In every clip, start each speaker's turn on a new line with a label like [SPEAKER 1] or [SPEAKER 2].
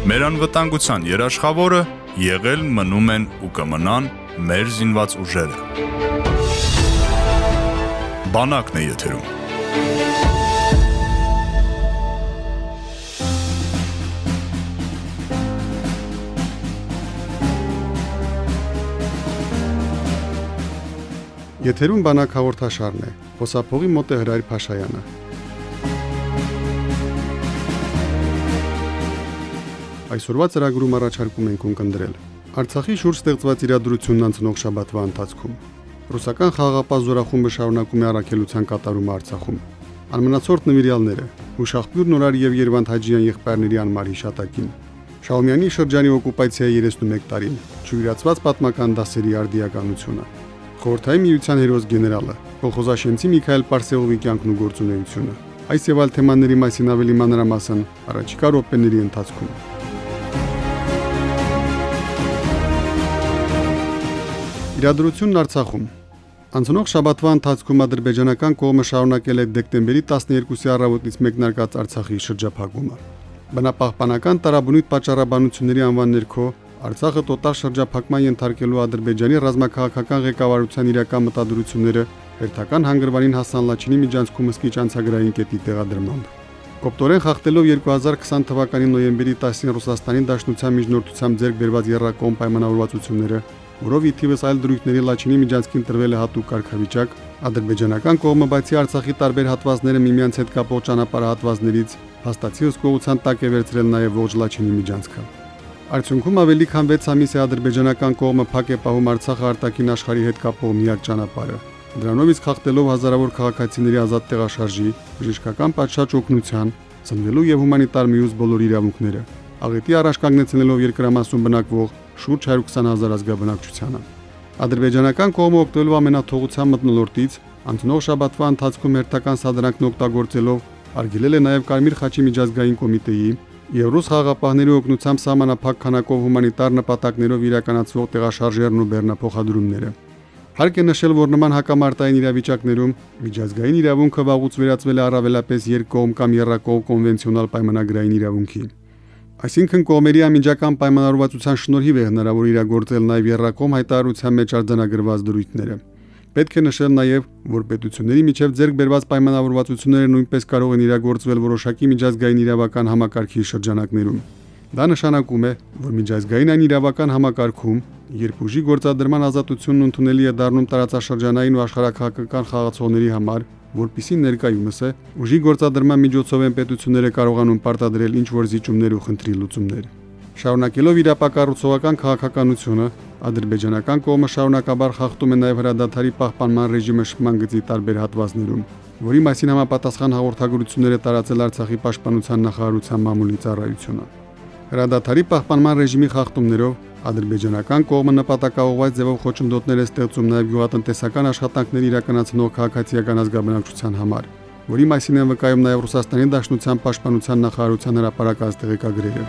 [SPEAKER 1] Մեր անվտանգության երաշխավորը եղել մնում են ու կմնան մեր զինված ուժերը։ Բանակն է եթերում։
[SPEAKER 2] Եթերում բանակ հաղորդաշարն է։ Հոսափողի մոտ է Հրայր Փաշայանը։ Այսօրվա ծրագրում առաջարկում ենք ունկնդրել. Արցախի շուրջ ստեղծված իրադրությունն անցնող շաբաթվա ընթացքում։ Ռուսական խաղաղապահ զորախումբը շարունակում է առաքելության կատարումը Արցախում։ Անմնացորդ նվիրյալները՝ Հուշախբյուր Նորար եւ Երևան Հաջյան եղբայրների անմար հիշատակին։ Շաումյանի շրջանի օկուպացիայի 31 տարին. Ճյուղացված պատմական դասերի արդիականությունը։ Խորհրդային միության հերոս գեներալը Կողոզաշենցի Միքայել Պարսեովի կյանքն ու գործունեությունը։ Այս եւ այլ թեմաների մասին ավելի մանրամասն առաջիկա րոպեների ընթացքում։ Իրադրությունն Արցախում Անցնող շաբաթվա ընթացքում ադրբեջանական կողմը շարունակել է դեկտեմբերի 12-ի առավոտից մեկնարկած Արցախի շրջափակումը։ Բնապահպանական տարաբնույթ պատճառաբանությունների անվան ներքո Արցախը տոտալ շրջափակման ենթարկելու Ադրբեջանի ռազմաքաղաքական ղեկավարության իրական մտադրությունները հերթական հանգրվանին Հասան Լաչինի միջանցքում սկիչ անցագրային կետի տեղադրմամբ։ Կոպտորեն խախտելով 2020 թվականի նոյեմբերի 10-ին Ռուսաստանի Դաշնության միջնորդությամբ ձեռք բերված երրակոմ պայմանավորվածությունները որով ի թիվս այլ դրույթների Լաչինի միջանցքին տրվել է հատուկ կարգավիճակ, ադրբեջանական կողմը բացի Արցախի տարբեր հատվածները միմյանց հետ կապող ճանապարհահատվածներից հաստացի հսկողության տակ է վերցրել նաև ողջ Լաչինի միջանցքը։ Արդյունքում ավելի քան 6 ամիս է ադրբեջանական կողմը փակ է պահում Արցախը արտաքին աշխարհի հետ կապող միակ ճանապարհը։ Դրանով իսկ խախտելով հազարավոր քաղաքացիների ազատ տեղաշարժի, բժշկական պատշաճ օգնության, ծնվելու եւ հումանիտար միուս բոլոր իրավունքները։ Աղետի առաջ կանգնեցնելով երկրամասում բնակվող շուրջ 120.000 ազգաբնակչությանը։ Ադրբեջանական կողմը օգտվելու ամենաթողության մտնոլորտից անցնող շաբաթվա ընթացքում հերթական սադրանքն օգտագործելով արգելել է նաև Կարմիր խաչի միջազգային կոմիտեի եւ ռուս խաղապահների օգնությամբ սահմանափակ քանակով հումանիտար նպատակներով իրականացվող տեղաշարժերն ու բեռնափոխադրումները։ Հարկ է նշել, որ նման հակամարտային իրավիճակներում միջազգային իրավունքը վաղուց վերածվել է առավելապես երկկողմ կամ երրակողմ կոնվենցիոնալ պայմանագրային իրավունքի։ Այսինքն կողմերի ամիջական պայմանավորվածության շնորհիվ է հնարավոր իրագործել նաև երրակոմ հայտարարության մեջ արձանագրված դրույթները։ Պետք է նշել նաև, որ պետությունների միջև ձեռք բերված պայմանավորվածությունները նույնպես կարող են իրագործվել որոշակի միջազգային իրավական համակարգի շրջանակներում։ Դա նշանակում է, որ միջազգային այն իրավական համակարգում, երբ ուժի գործադրման ազատությունն ընդունելի է դառնում տարածաշրջանային ու աշխարհակահաղական խաղացողների համար, որpիսի ներկայումս է ուժի գործադրման միջոցով են պետությունները կարողանում պարտադրել ինչ որ զիջումներ ու խնդրի լուծումներ։ Շարունակելով իր ապակառուցողական քաղաքականությունը, ադրբեջանական կողմը շարունակաբար խախտում է նաև հրադադարի պահպանման ռեժիմը շփման գծի տարբեր հատվածներում, որի մասին համապատասխան հաղորդագրություններ է տարածել Արցախի պաշտպանության նախարարության մամուլի ծառայությունը։ Հրադադարի պահպանման ռեժիմի խախտումներով Ադրբեջանական կողմը նպատակաուղված ձևով խոչընդոտներ է ստեղծում նաև գյուղատնտեսական աշխատանքներ իրականացնող քաղաքացիական ազգաբնակչության համար, որի մասին են վկայում նաև Ռուսաստանի Դաշնության Պաշտպանության նախարարության հրապարակած տեղեկագրերը։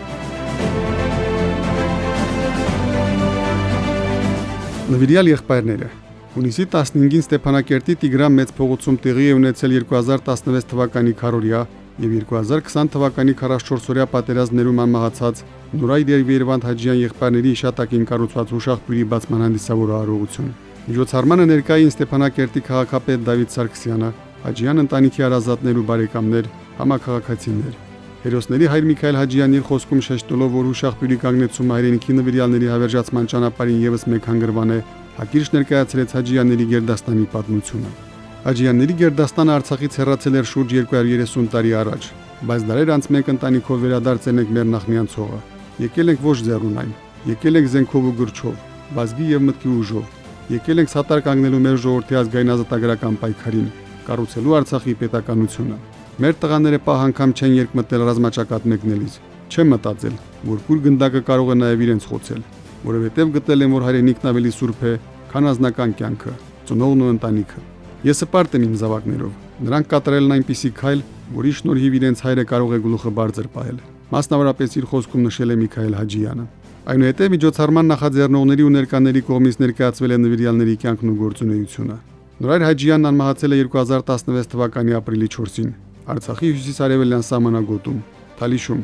[SPEAKER 2] Նվիրյալ եղբայրները. Հունիսի 15-ին Ստեփանակերտի Տիգրան մեծ փողոցում տեղի է ունեցել 2016 թվականի քարորիա եւ 2020 թվականի 44-օրյա պատերազմներում անմահացած Նուրայդ եւ Երևան Հաջյան եղբայրների հիշատակին կառուցված հուշախբյուրի բացման հանդիսավոր արարողություն։ Միջոցառմանը ներկային Ստեփանակերտի քաղաքապետ Դավիթ Սարգսյանը, Հաջյան ընտանիքի հարազատներ ու բարեկամներ, համակարգացիներ։ Հերոսների հայր Միքայել Հաջյանն իր խոսքում շեշտելով, որ հուշախբյուրի կանգնեցումը հայրենիքի նվիրյալների հավերժացման ճանապարհին եւս մեկ հանգրվան է, հակիրճ ներկայացրեց Հաջյանների գերդաստանի պատմությունը։ Աջյանների Գերդաստանը Արցախից հեռացել էր շուրջ 230 տարի առաջ, բայց դարեր անց մենք ընտանիքով վերադարձել ենք մեր նախնիանցողը։ Եկել ենք ոչ ձեռունայն, եկել ենք զենքով ու գրչով, բազգի եւ մտքի ուժով։ Եկել ենք սատար կանգնելու մեր ժողովրդի ազգային ազատագրական պայքարին, կառուցելու Արցախի պետականությունը։ Մեր տղաները պահ անգամ չեն երկմտել ռազմաճակատ մեկնելիս։ Չեմ մտածել, որ կուր գնդակը կարող է նաև իրենց խոցել, որովհետև գտել են, որ հայրենիքն ավելի սուրբ է, քան ազնական կյանքը, ծնողն ու ընտանիքը։ Ես հպարտ եմ իմ զավակներով։ Նրանք կատարել են այնպիսի քայլ, որի շնորհիվ իրենց հայրը կարող է գլուխը բարձր պահել։ Մասնավորապես իր խոսքում նշել է Միքայել Հաջյանը։ Այնուհետև միջոցառման նախաձեռնողների ու ներկաների կողմից ներկայացվել է նվիրյալների կյանքն ու գործունեությունը։ Նորայր Հաջյանն անմահացել է 2016 թվականի ապրիլի 4-ին Արցախի հյուսիս-արևելյան սահմանագոտում, Թալիշում։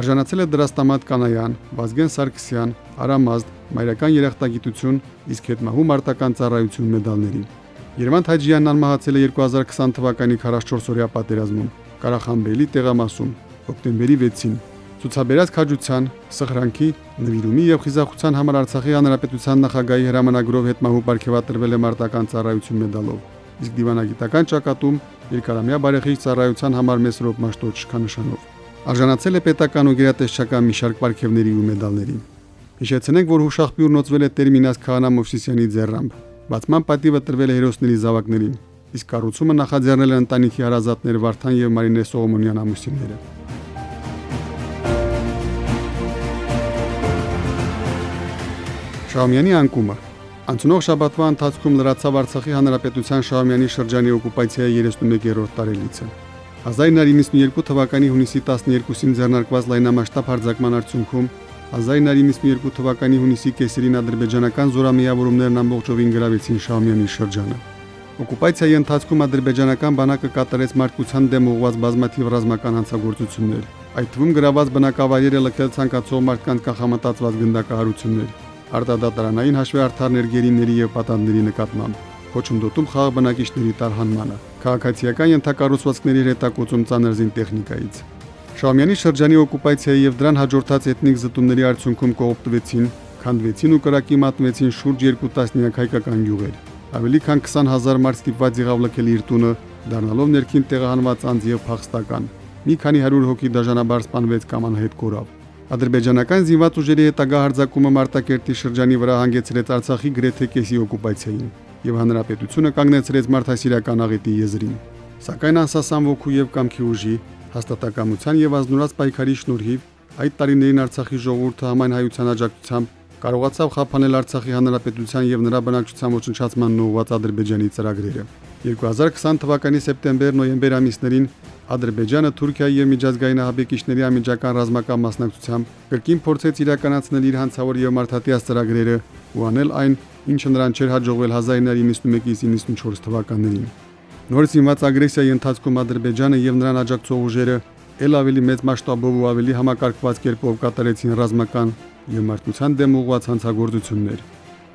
[SPEAKER 2] Արժանացել է Դրաստամատ Կանայան, Վազգեն Սարգսյան, Արամազդ, Մայրական երախտագիտություն, իսկ հետմահու մարտական ծառայություն մեդալների։ Երևան Թաջյանն անմահացել է 2020 թվականի 44-օրյա պատերազմում Ղարախանբելի տեղամասում հոկտեմբերի 6-ին ցուցաբերած քաջության, սխրանքի, նվիրումի եւ խիզախության համար Արցախի հանրապետության նախագահի հրամանագրով հետմահու ապարգևատրվել է մարտական ծառայություն մեդալով։ Իսկ դիվանագիտական ճակատում երկարամյա բարեխիղճ ծառայության համար Մեսրոպ Մաշտոչ նշանով։ Արժանացել է պետական ու գերատեսչական մի շարք ապարգևների ու մեդալների։ Հիշեցնենք, որ հուշախբյուրն ոցվել է Տերմինաս Քահանա Մովսիսյանի ձեռամբ։ Բացման պատիվը տրվել է հերոսների զավակներին, իսկ կառուցումը նախաձեռնել է ընտանիքի հարազատներ Վարդան եւ Մարինե Սողոմոնյան ամուսինները։ Շահումյանի անկումը Անցնող շաբաթվա ընթացքում լրացավ Արցախի հանրապետության Շահումյանի շրջանի օկուպացիայի 31-րդ տարելիցը։ 1992 թվականի հունիսի 12-ին ձեռնարկված լայնամասշտաբ հարձակման արդյունքում 1992 թվականի հունիսի կեսերին ադրբեջանական զորամիավորումներն ամբողջովին գրավեցին Շահումյանի շրջանը։ Օկուպացիայի ընթացքում ադրբեջանական բանակը կատարեց մարդկության դեմ ուղղված բազմաթիվ ռազմական հանցագործություններ, այդ թվում գրաված բնակավայրերը լքել ցանկացող մարդկանց կանխամտածված գնդակահարություններ, արտադատարանային հաշվի արդար գերիների եւ պատանդների նկատմամբ, խոչընդոտում խաղ բնակիչների տարհանմանը, քաղաքացիական ենթակառուցվածքների հետակոծում ցաներզին տեխնիկայից։ Շամյանի շրջանի օկուպացիայի եւ դրան հաջորդած էթնիկ զտումների արդյունքում կողոպտվեցին, քանդվեցին ու կրակի մատնվեցին շուրջ 2 տասնյակ հայկական գյուղեր։ Ավելի քան 20000 մարդ ստիպված եղավ լքել իր տունը, դառնալով ներքին տեղահանված անձ եւ փախստական։ Մի քանի 100 հոգի դաժանաբար սպանվեց կամ անհետ կորավ։ Ադրբեջանական զինված ուժերի հետագա հարձակումը Մարտակերտի շրջանի վրա հանգեցրեց Արցախի գրեթե կեսի օկուպացիային եւ հանրապետությունը կանգնեցրեց մարդասիրական աղետի եզրին։ Սակայն անսասան ոգու եւ կամքի ուժի, հաստատակամության եւ ազնուրած պայքարի շնորհիվ այդ տարիներին Արցախի ժողովուրդը համայն հայության աջակցությամբ կարողացավ խափանել Արցախի հանրապետության եւ նրա բնակչության ոչնչացման ուղղված Ադրբեջանի ծրագրերը։ 2020 թվականի սեպտեմբեր-նոյեմբեր ամիսներին Ադրբեջանը Թուրքիայի եւ միջազգային ահաբեկիչների ամիջական ռազմական մասնակցությամբ կրկին փորձեց իրականացնել իր հանցավոր եւ մարդատիաց ծրագրերը ու անել այն, ինչը նրան չէր հաջողվել 1991-ից 94 թվականներին։ Նոր զինված ագրեսիայի ընթացքում Ադրբեջանը եւ նրան աջակցող ուժերը ել ավելի մեծ մասշտաբով ու ավելի համակարգված կերպով կատարեցին ռազմական եւ մարդկության դեմ ուղղված հանցագործություններ։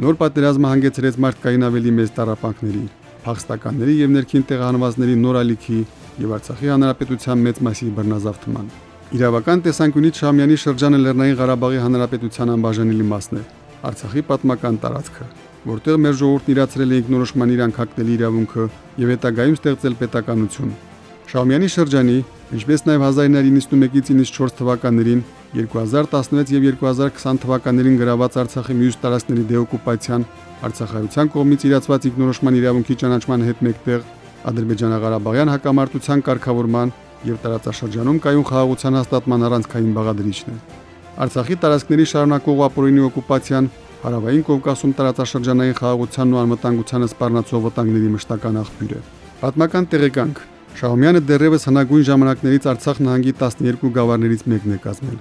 [SPEAKER 2] Նոր պատերազմը հանգեցրեց մարդկային ավելի մեծ տարապանքների, փախստականների եւ ներքին տեղահանվածների նոր ալիքի եւ Արցախի հանրապետության մեծ մասի բռնազավթման։ Իրավական տեսանկյունից Շամյանի շրջանը Լեռնային Ղարաբաղի հանրապետության անբաժանելի մասն է։ Արցախի պատմական տարածքը, որտեղ մեր ժողովուրդն իրացրել է ինքնորոշման իրան հակտելի իրավունքը եւ հետագայում ստեղծել պետականություն։ Շամյանի շրջանի, ինչպես նաեւ 1991-ից 94 թվականներին 2016 եւ 2020 թվականներին գրաված Արցախի մյուս տարածքների դեօկուպացիան Արցախայության կողմից իրացված ինքնորոշման իրավունքի ճանաչման հետ մեկտեղ Ադրբեջանա-Ղարաբաղյան հակամարտության կարգավորման եւ տարածաշրջանում կայուն խաղաղության հաստատման առանցքային բաղադրիչն է։ Արցախի տարածքների շարունակող ապօրինի օկուպացիան Հարավային Կովկասում տարածաշրջանային խաղաղությանն ու անվտանգությանը սպառնացող վտանգների մշտական աղբյուր է։ Պատմական տեղեկանք. Շահումյանը դեռևս հնագույն ժամանակներից Արցախ նահանգի 12 գավառներից մեկն է կազմել։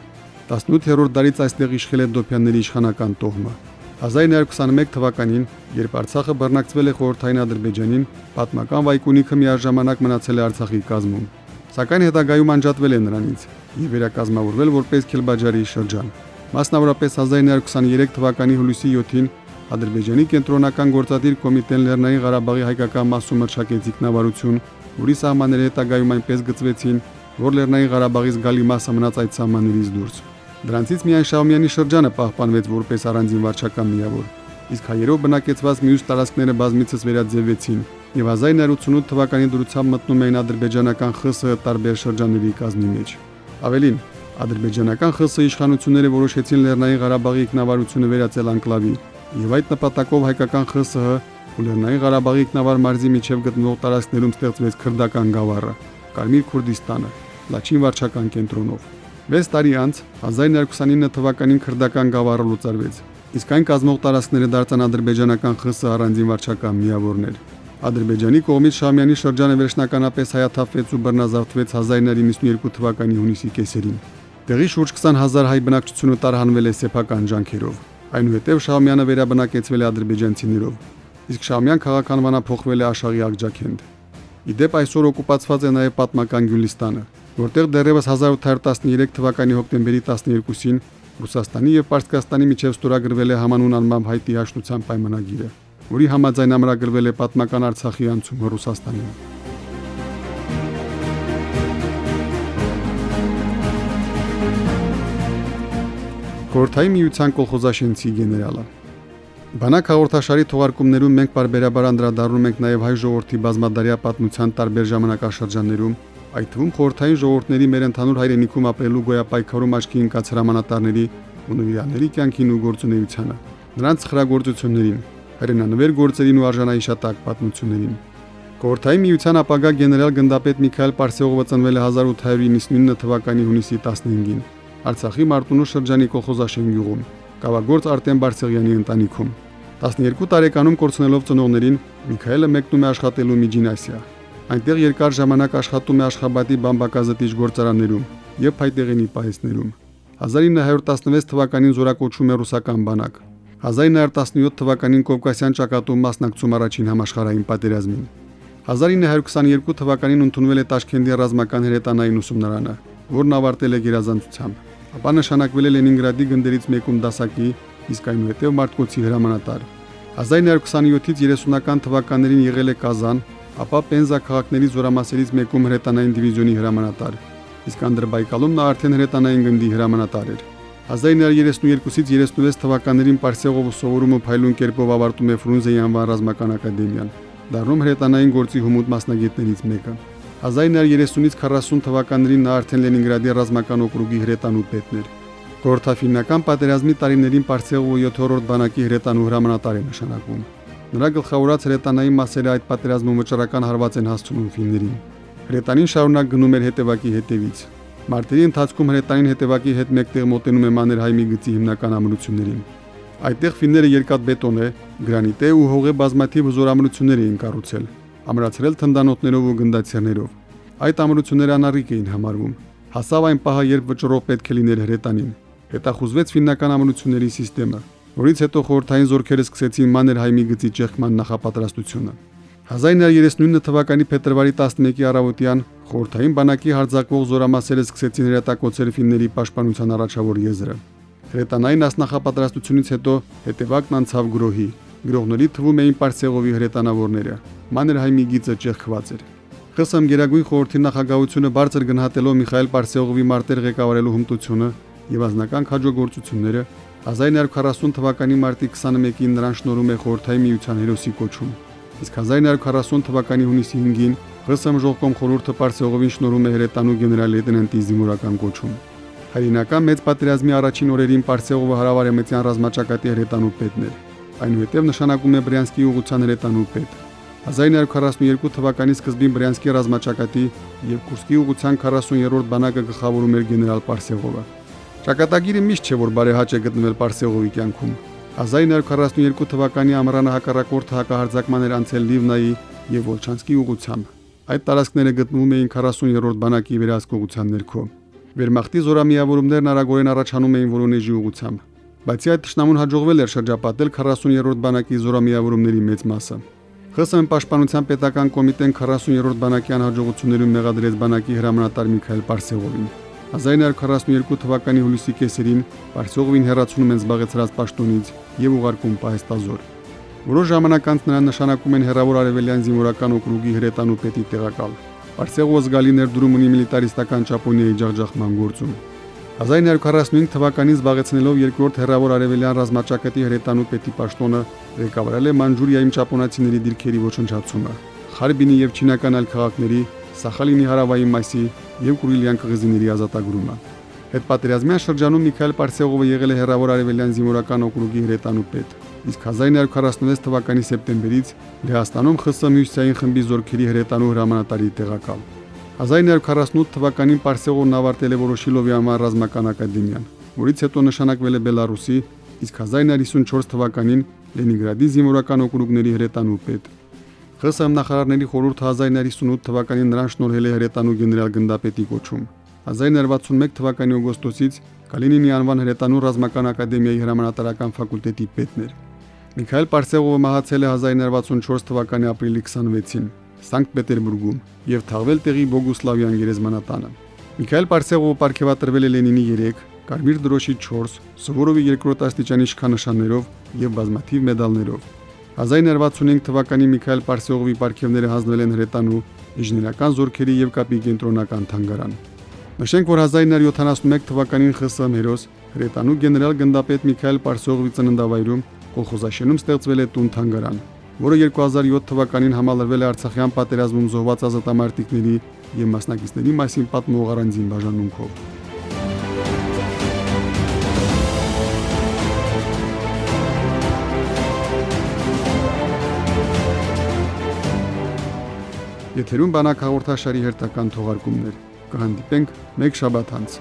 [SPEAKER 2] 18-րդ դարից այստեղ իշխել է Դոփյանների իշխանական տոհմը։ 1921 թվականին, երբ Արցախը բռնակցվել է խորհրդային Ադրբեջանին, պատմական Վայկունիքը միաժամանակ մնացել է Արցախի կազմում։ Սակայն հետագայում անջատվել է նրանից եւ վերակազմավորվել որպես Քելբաջարի շրջան։ Մասնավորապես 1923 թվականի հուլիսի 7-ին Ադրբեջանի կենտրոնական գործադիր կոմիտեն Լեռնային Ղարաբաղի հայկական մասում մրցակեց ինքնավարություն, որի սահմանները հետագայում այնպես գծվեցին, որ Լեռնային Ղարաբաղից գալի մասը մնաց այդ սահմաններից դուրս։ Դրանցից միայն Շահումյանի շրջանը պահպանվեց որպես առանձին վարչական միավոր, իսկ հայերով բնակեցված մյուս տարածքները բազմիցս վերաձևեցին եւ 1988 թվականի դրությամբ մտնում էին ադրբեջանական ԽՍՀ տարբեր շրջանների կազմի մեջ։ Ավելին, ադրբեջանական ԽՍՀ իշխանությունները որոշեցին Լեռնային Ղարաբաղի ինքնավարությունը վերածել անկլավի եւ այդ նպատակով հայկական ԽՍՀ ու Լեռնային Ղարաբաղի ինքնավար մարզի միջև գտնվող տարածքներում ստեղծվեց քրդական գավառը, Կարմիր Քուրդիստանը, Լաչին վարչական կենտրոնով։ 6 տարի անց 1929 թվականին քրդական գավառը լուծարվեց։ Իսկ այն կազմող տարածքները դարձան ադրբեջանական ԽՍՀ առանձին վարչական միավորներ։ Ադրբեջանի կողմից Շամյանի շրջանը վերջնականապես հայաթափվեց ու բռնազավթվեց 1992 թվականի հունիսի կեսերին։ Տեղի շուրջ 20000 հայ բնակչությունը տարհանվել է սեփական ջանքերով։ Այնուհետև Շամյանը վերաբնակեցվել է ադրբեջանցիներով։ Իսկ Շամյան քաղաքանվանափոխվել է Աշաղի Աղջակենդ։ Իդեպ այսօր օկուպացված է նաև պատմական Գյուլիստանը, որտեղ դեռևս 1813 թվականի հոկտեմբերի 12-ին Ռուսաստանի եւ Պարսկաստանի միջև ստորագրվել է համանուն անմամբ հայտի հաշտության պայմանագիրը, որի համաձայն ամրագրվել է պատմական Արցախի անցումը Ռուսաստանին։ Խորթայի միության կոլխոզաշենցի գեներալը Բանակ հաղորդաշարի թողարկումներում մենք բարբերաբար անդրադառնում ենք նաև հայ ժողովրդի բազմադարյա պատմության տարբեր ժամանակաշրջաններում, այդ թվում խորթային ժողովուրդների մեր ընդհանուր հայրենիքում ապրելու գոյապայքարում աչքի ընկած հրամանատարների ու նվիրալների կյանքին ու գործունեությանը, նրանց խրագործություններին, հայրենանվեր գործերին ու արժանայիշատակ պատմություններին։ Խորթայի միության ապագա գեներալ գնդապետ Միքայել Պարսեողովը ծնվել է 1899 թվականի հունիսի 15-ին Արցախի Մարտունու շրջանի Կողոզաշեն գյուղում, Կավագործ Արտեմ Բարսեղյանի ընտանիքում։ 12 տարեկանում կորցնելով ծնողներին Միքայելը մեկնում է աշխատելու Միջին Ասիա։ Այնտեղ երկար ժամանակ աշխատում է Աշխաբադի բամբակազտիչ գործարաններում եւ փայտեղենի պահեսներում։ 1916 թվականին զորակոչում է ռուսական բանակ։ 1917 թվականին Կովկասյան ճակատում մասնակցում առաջին համաշխարհային պատերազմին։ 1922 թվականին ընդունվել է Տաշկենտի ռազմական հրետանային ուսումնարանը, որն ավարտել է գերազանցությամբ ապա նշանակվել է Լենինգրադի գնդերից մեկում դասակի, իսկ այնուհետև Մարտկոցի հրամանատար։ 1927-ից 30-ական թվականներին եղել է Կազան, ապա Պենզա քաղաքների զորամասերից մեկում հրետանային դիվիզիոնի հրամանատար։ Իսկ Անդրբայկալում նա արդեն հրետանային գնդի հրամանատար էր։ 1932-ից 36 թվականներին Պարսեղովը սովորումը փայլուն կերպով ավարտում է Ֆրունզեի անվան ռազմական ակադեմիան, դառնում հրետանային գործի հումուտ մասնագետներից մեկը։ 1930-ից 40 թվականներին նա արդեն Լենինգրադի ռազմական օկրուգի հրետանու պետն էր։ Գորթաֆինական պատերազմի տարիներին Պարսեղովը 7-րդ բանակի հրետանու հրամանատար է նշանակվում։ Նրա գլխավորած հրետանային մասերը այդ պատերազմում վճռական հարված են հասցնում ֆիններին։ Հրետանին շարունակ գնում էր հետևակի հետևից։ Մարտերի ընթացքում հրետանին հետևակի հետ մեկտեղ մոտենում է Մաներհայմի գծի հիմնական ամրություններին։ Այդտեղ ֆինները երկաթ բետոն է, գրանիտե ու հողե բազմաթիվ զորամրություններ էին կառուցել ամրացրել թնդանոթներով ու գնդացիաներով։ Այդ ամրությունները անառիկ էին համարվում։ Հասավ այն պահը, երբ վճռով պետք է լիներ հրետանին։ Հետախուզվեց ֆիննական ամրությունների համակարգը, որից հետո խորթային զորքերը սկսեցին Մաներհայմի գծի ճեղքման նախապատրաստությունը։ 1939 թվականի փետրվարի 11-ի առավոտյան խորթային բանակի հարձակվող զորամասերը սկսեցին հրետակոծել ֆինների պաշտպանության առաջավոր եզրը։ Հրետանային ասնախապատրաստությունից հետո հետևակն անցավ գրոհի, Գրողների թվում էին Պարսեղովի հրետանավորները։ Մաներհայմի գիծը ճեղքված էր։ ԽՍՀՄ Գերագույն խորհրդի նախագահությունը բարձր գնահատելով Միխայել Պարսեղովի մարտեր ղեկավարելու հմտությունը եւ ազնական քաջոգործությունները 1940 թվականի մարտի 21-ին նրան շնորհում է խորհրդային միության հերոսի կոչում։ Իսկ 1940 թվականի հունիսի 5-ին ԽՍՀՄ ժողկոմ խորհուրդը Պարսեղովին շնորհում է հրետանու գեներալ լեյտենանտի զինվորական կոչում։ Հայրենական մեծ պատերազմի առաջին օրերին Պարսեղովը հարավարեմտյան ռազմաճակատի հրետանու պետն էր այնուհետև նշանակում է Բրյանսկի ուղղության հրետանու պետ։ 1942 թվականի սկզբին Բրյանսկի ռազմաճակատի եւ Կուրսկի ուղղության 40-րդ բանակը գլխավորում էր գեներալ Պարսեղովը։ Ճակատագիրը միշտ չէ որ բարեհաճ է գտնվել Պարսեղովի կյանքում։ 1942 թվականի ամռանը հակառակորդ հակահարձակման էր անցել Լիվնայի եւ Վոլչանսկի ուղղությամբ։ Այդ տարածքները գտնվում էին 40-րդ բանակի վերահսկողության ներքո։ Վերմախտի զորամիավորումներն արագորեն առաջանում էին Վորոնեժի ուղղությամբ բացի այդ ճշնամուն հաջողվել էր շրջապատել 40-րդ բանակի զորամիավորումների մեծ մասը։ ԽՍՀՄ պաշտպանության պետական կոմիտեն 40-րդ բանակի անհաջողություններում մեղադրեց բանակի հրամանատար Միքայել Պարսեղովին։ 1942 թվականի հուլիսի կեսերին Պարսեղովին հերացնում են զբաղեցրած պաշտոնից եւ ուղարկում Պահեստազոր։ Որոշ ժամանակ անց նրան նշանակում են հերավոր արևելյան զինվորական օկրուգի հրետանու պետի տեղակալ։ Պարսեղովը զգալի ներդրում ունի միլիտարիստական Ճապոնիայի ջախջախման գործում։ 1945 թվականին զբաղեցնելով երկրորդ հերավոր արևելյան ռազմաճակատի հրետանու պետի պաշտոնը ղեկավարել է Մանջուրիայում ճապոնացիների դիրքերի ոչնչացումը, Խարբինի եւ չինական այլ քաղաքների, Սախալինի հարավային մասի եւ Կուրիլյան կղզիների ազատագրումը։ Հետպատերազմյան շրջանում Միքայել Պարսեղովը եղել է հերավոր արևելյան զինվորական օկրուգի հրետանու պետ, իսկ 1946 թվականի սեպտեմբերից Լեհաստանում ԽՍՀՄ հյուսիսային խմբի զորքերի հրետանու հրամանատարի տեղակալ։ 1948 թվականին Պարսեղովն ավարտել է Որոշիլովի անվան ռազմական ակադեմիան, որից հետո նշանակվել է Բելարուսի, իսկ 1954 թվականին Լենինգրադի զինվորական օկրուգների հրետանու պետ։ ԽՍՀՄ նախարարների խորհուրդը 1958 թվականին նրան շնորհել է հրետանու գեներալ գնդապետի կոչում։ 1961 թվականի օգոստոսից Կալինինի անվան հրետանու ռազմական ակադեմիայի հրամանատարական ֆակուլտետի պետն էր։ Միքայել Պարսեղովը մահացել է 1964 թվականի ապրիլի 26-ին Սանկտ Պետերբուրգում եւ թաղվել տեղի Բոգուսլավյան գերեզմանատանը։ Միքայել Պարսեղովը ապարգևատրվել է Լենինի 3, Կարմիր դրոշի 4, Սովորովի 2-րդ աստիճանի իշխանանշաններով եւ բազմաթիվ մեդալներով։ 1965 թվականի Միքայել Պարսեղովի ապարգևները հանձնվել են հրետանու ինժեներական զորքերի եւ կապի կենտրոնական թանգարան։ Նշենք, որ 1971 թվականին ԽՍՀՄ հերոս հրետանու գեներալ գնդապետ Միքայել Պարսեղովի ծննդավայրում կոլխոզաշենում ստեղծվել է տուն թանգարան, որը 2007 թվականին համալրվել է Արցախյան պատերազմում զոհված ազատամարտիկների եւ մասնակիցների մասին պատմող առանձին բաժանմունքով։ Եթերում բանակ հաղորդաշարի հերթական թողարկումներ։ Կհանդիպենք մեկ շաբաթ անց։